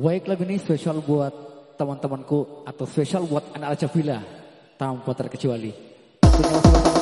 Baik lagu ini spesial buat teman-temanku atau spesial buat anak Raja Villa tanpa terkecuali. Tentunya